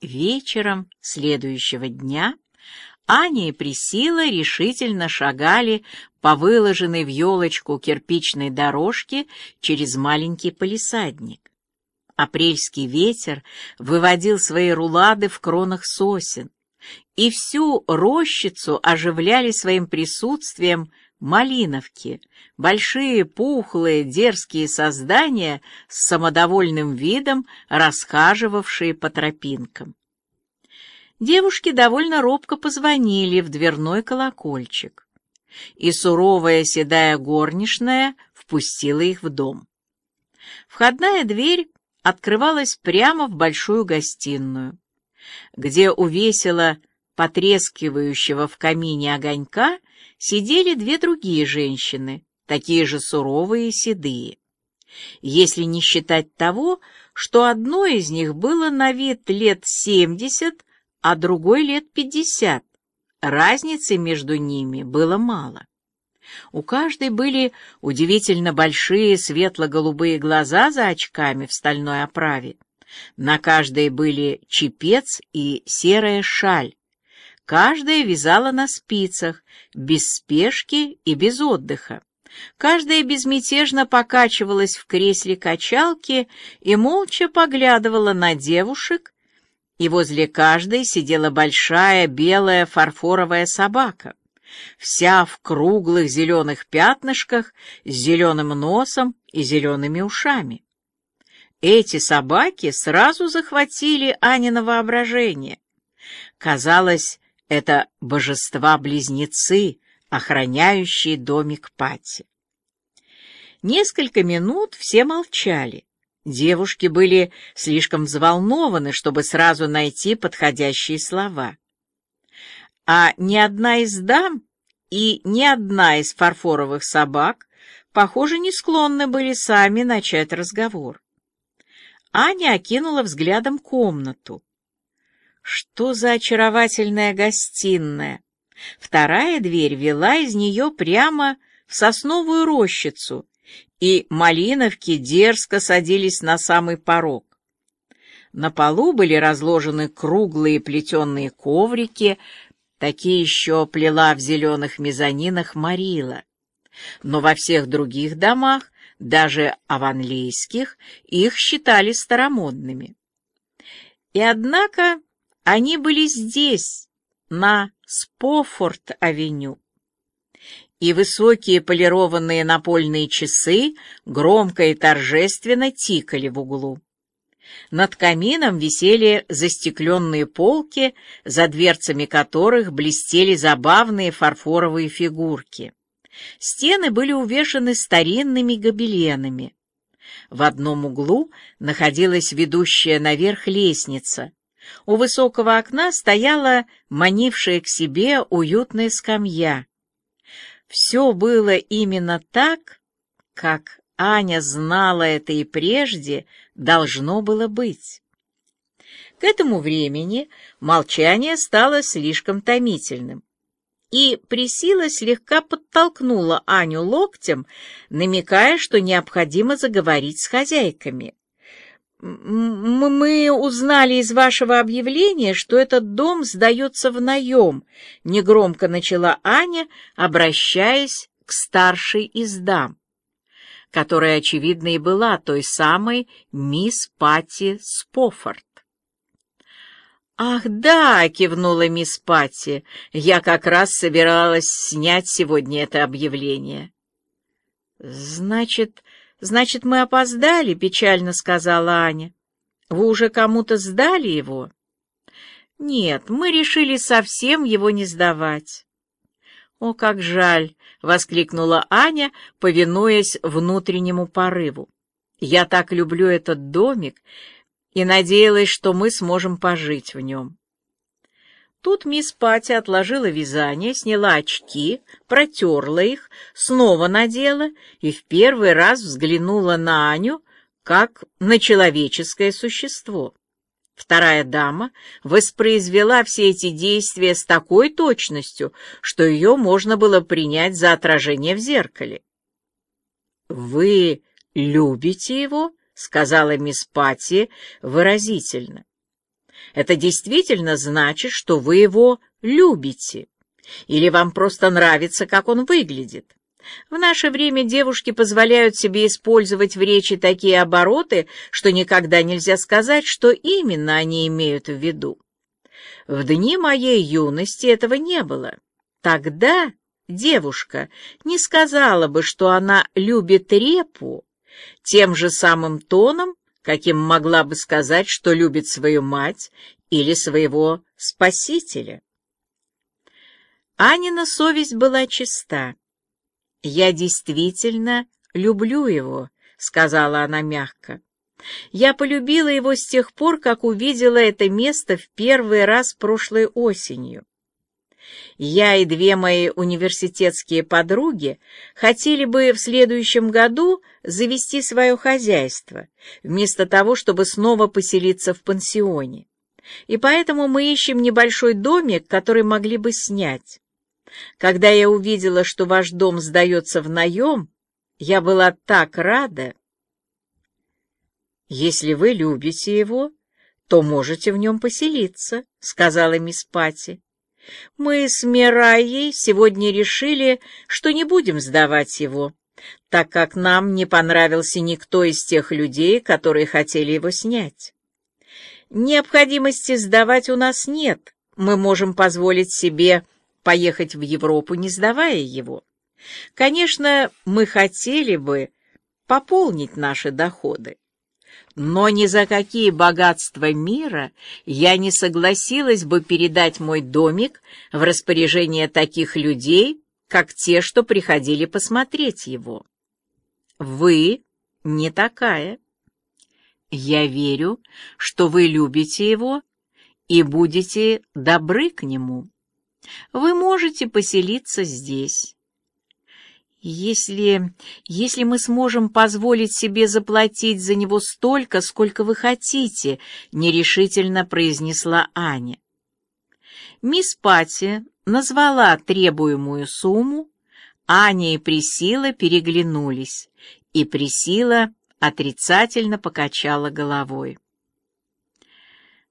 Вечером следующего дня Аня и Присила решительно шагали по выложенной в елочку кирпичной дорожке через маленький полисадник. Апрельский ветер выводил свои рулады в кронах сосен, и всю рощицу оживляли своим присутствием малиновки, большие, пухлые, дерзкие создания с самодовольным видом, расхаживавшие по тропинкам. Девушки довольно робко позвонили в дверной колокольчик, и суровая седая горничная впустила их в дом. Входная дверь открывалась прямо в большую гостиную, где у весело потрескивающего в камине огонька сидели две другие женщины, такие же суровые и седые. Если не считать того, что одной из них было на вид лет семьдесят, а другой лет пятьдесят, разницы между ними было мало. У каждой были удивительно большие светло-голубые глаза за очками в стальной оправе. На каждой были чепец и серая шаль, Каждая вязала на спицах, без спешки и без отдыха. Каждая безмятежно покачивалась в кресле качалки и молча поглядывала на девушек, и возле каждой сидела большая белая фарфоровая собака, вся в круглых зеленых пятнышках с зеленым носом и зелеными ушами. Эти собаки сразу захватили Анино воображение. Казалось, это божества-близнецы, охраняющие домик Пати. Несколько минут все молчали. Девушки были слишком взволнованы, чтобы сразу найти подходящие слова. А ни одна из дам и ни одна из фарфоровых собак, похоже, не склонны были сами начать разговор. Аня окинула взглядом комнату. Что за очаровательная гостиная! Вторая дверь вела из нее прямо в сосновую рощицу, и малиновки дерзко садились на самый порог. На полу были разложены круглые плетеные коврики, такие еще плела в зеленых мезонинах Марила. Но во всех других домах, даже аванлейских, их считали старомодными. И однако они были здесь, на Спофорт-авеню. И высокие полированные напольные часы громко и торжественно тикали в углу. Над камином висели застекленные полки, за дверцами которых блестели забавные фарфоровые фигурки. Стены были увешаны старинными гобеленами. В одном углу находилась ведущая наверх лестница, у высокого окна стояла манившая к себе уютная скамья. Все было именно так, как Аня знала это и прежде должно было быть. К этому времени молчание стало слишком томительным, и Присила слегка подтолкнула Аню локтем, намекая, что необходимо заговорить с хозяйками. «Мы узнали из вашего объявления, что этот дом сдается в наем», — негромко начала Аня, обращаясь к старшей из дам, которая, очевидно, и была той самой мисс Пати Спофорд. «Ах, да!» — кивнула мисс Пати. «Я как раз собиралась снять сегодня это объявление». «Значит, «Значит, мы опоздали», — печально сказала Аня. «Вы уже кому-то сдали его?» «Нет, мы решили совсем его не сдавать». «О, как жаль!» — воскликнула Аня, повинуясь внутреннему порыву. «Я так люблю этот домик и надеялась, что мы сможем пожить в нем». Тут мисс Пати отложила вязание, сняла очки, протерла их, снова надела и в первый раз взглянула на Аню, как на человеческое существо. Вторая дама воспроизвела все эти действия с такой точностью, что ее можно было принять за отражение в зеркале. «Вы любите его?» — сказала мисс Пати выразительно. Это действительно значит, что вы его любите. Или вам просто нравится, как он выглядит. В наше время девушки позволяют себе использовать в речи такие обороты, что никогда нельзя сказать, что именно они имеют в виду. В дни моей юности этого не было. Тогда девушка не сказала бы, что она любит репу, тем же самым тоном, каким могла бы сказать, что любит свою мать или своего спасителя. Анина совесть была чиста. «Я действительно люблю его», — сказала она мягко. «Я полюбила его с тех пор, как увидела это место в первый раз прошлой осенью. Я и две мои университетские подруги хотели бы в следующем году завести свое хозяйство, вместо того, чтобы снова поселиться в пансионе. И поэтому мы ищем небольшой домик, который могли бы снять. Когда я увидела, что ваш дом сдается в наем, я была так рада. Если вы любите его, то можете в нем поселиться, — сказала мисс Пати. Мы с Мираей сегодня решили, что не будем сдавать его, так как нам не понравился никто из тех людей, которые хотели его снять. Необходимости сдавать у нас нет, мы можем позволить себе поехать в Европу, не сдавая его. Конечно, мы хотели бы пополнить наши доходы. Но ни за какие богатства мира я не согласилась бы передать мой домик в распоряжение таких людей, как те, что приходили посмотреть его. Вы не такая. Я верю, что вы любите его и будете добры к нему. Вы можете поселиться здесь. Если... если мы сможем позволить себе заплатить за него столько, сколько вы хотите, — нерешительно произнесла Аня. Мисс Пати назвала требуемую сумму, Аня и Присила переглянулись, и Присила отрицательно покачала головой.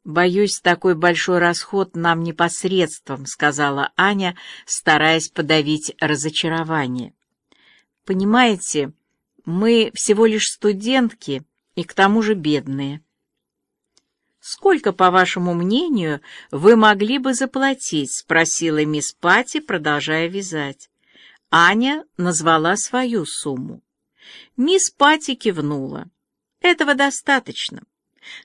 «Боюсь, такой большой расход нам непосредством», — сказала Аня, стараясь подавить разочарование. «Понимаете, мы всего лишь студентки и к тому же бедные». «Сколько, по вашему мнению, вы могли бы заплатить?» — спросила мисс Пати, продолжая вязать. Аня назвала свою сумму. Мисс Пати кивнула. «Этого достаточно.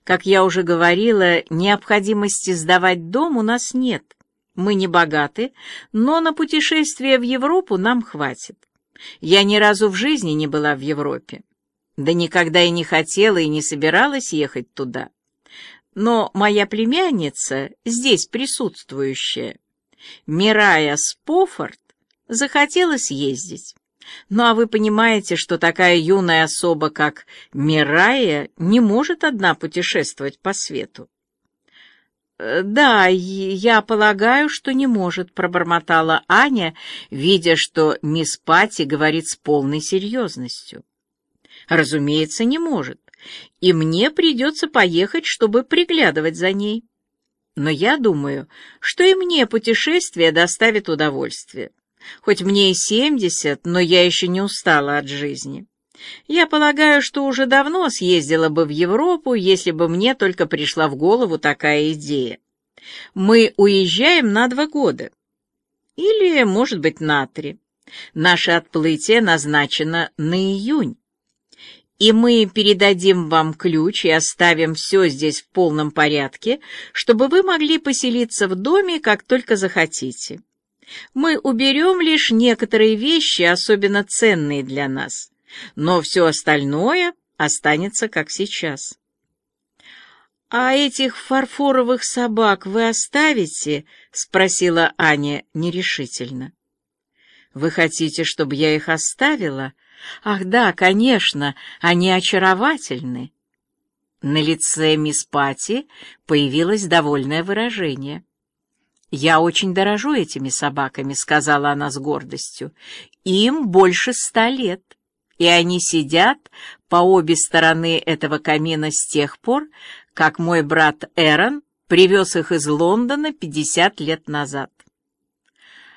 Как я уже говорила, необходимости сдавать дом у нас нет. Мы не богаты, но на путешествие в Европу нам хватит. Я ни разу в жизни не была в Европе. Да никогда и не хотела и не собиралась ехать туда. Но моя племянница, здесь присутствующая, Мирая Спофорд, захотела съездить. Ну а вы понимаете, что такая юная особа, как Мирая, не может одна путешествовать по свету? Э, «Да, я полагаю, что не может», — пробормотала Аня, видя, что мисс Пати говорит с полной серьезностью. «Разумеется, не может, и мне придется поехать, чтобы приглядывать за ней. Но я думаю, что и мне путешествие доставит удовольствие». Хоть мне и семьдесят, но я еще не устала от жизни. Я полагаю, что уже давно съездила бы в Европу, если бы мне только пришла в голову такая идея. Мы уезжаем на два года. Или, может быть, на три. Наше отплытие назначено на июнь. И мы передадим вам ключ и оставим все здесь в полном порядке, чтобы вы могли поселиться в доме, как только захотите. Мы уберем лишь некоторые вещи, особенно ценные для нас, но все остальное останется как сейчас. «А этих фарфоровых собак вы оставите?» — спросила Аня нерешительно. «Вы хотите, чтобы я их оставила? Ах да, конечно, они очаровательны». На лице мисс Пати появилось довольное выражение. «Я очень дорожу этими собаками», — сказала она с гордостью. «Им больше ста лет, и они сидят по обе стороны этого камина с тех пор, как мой брат Эрон привез их из Лондона 50 лет назад.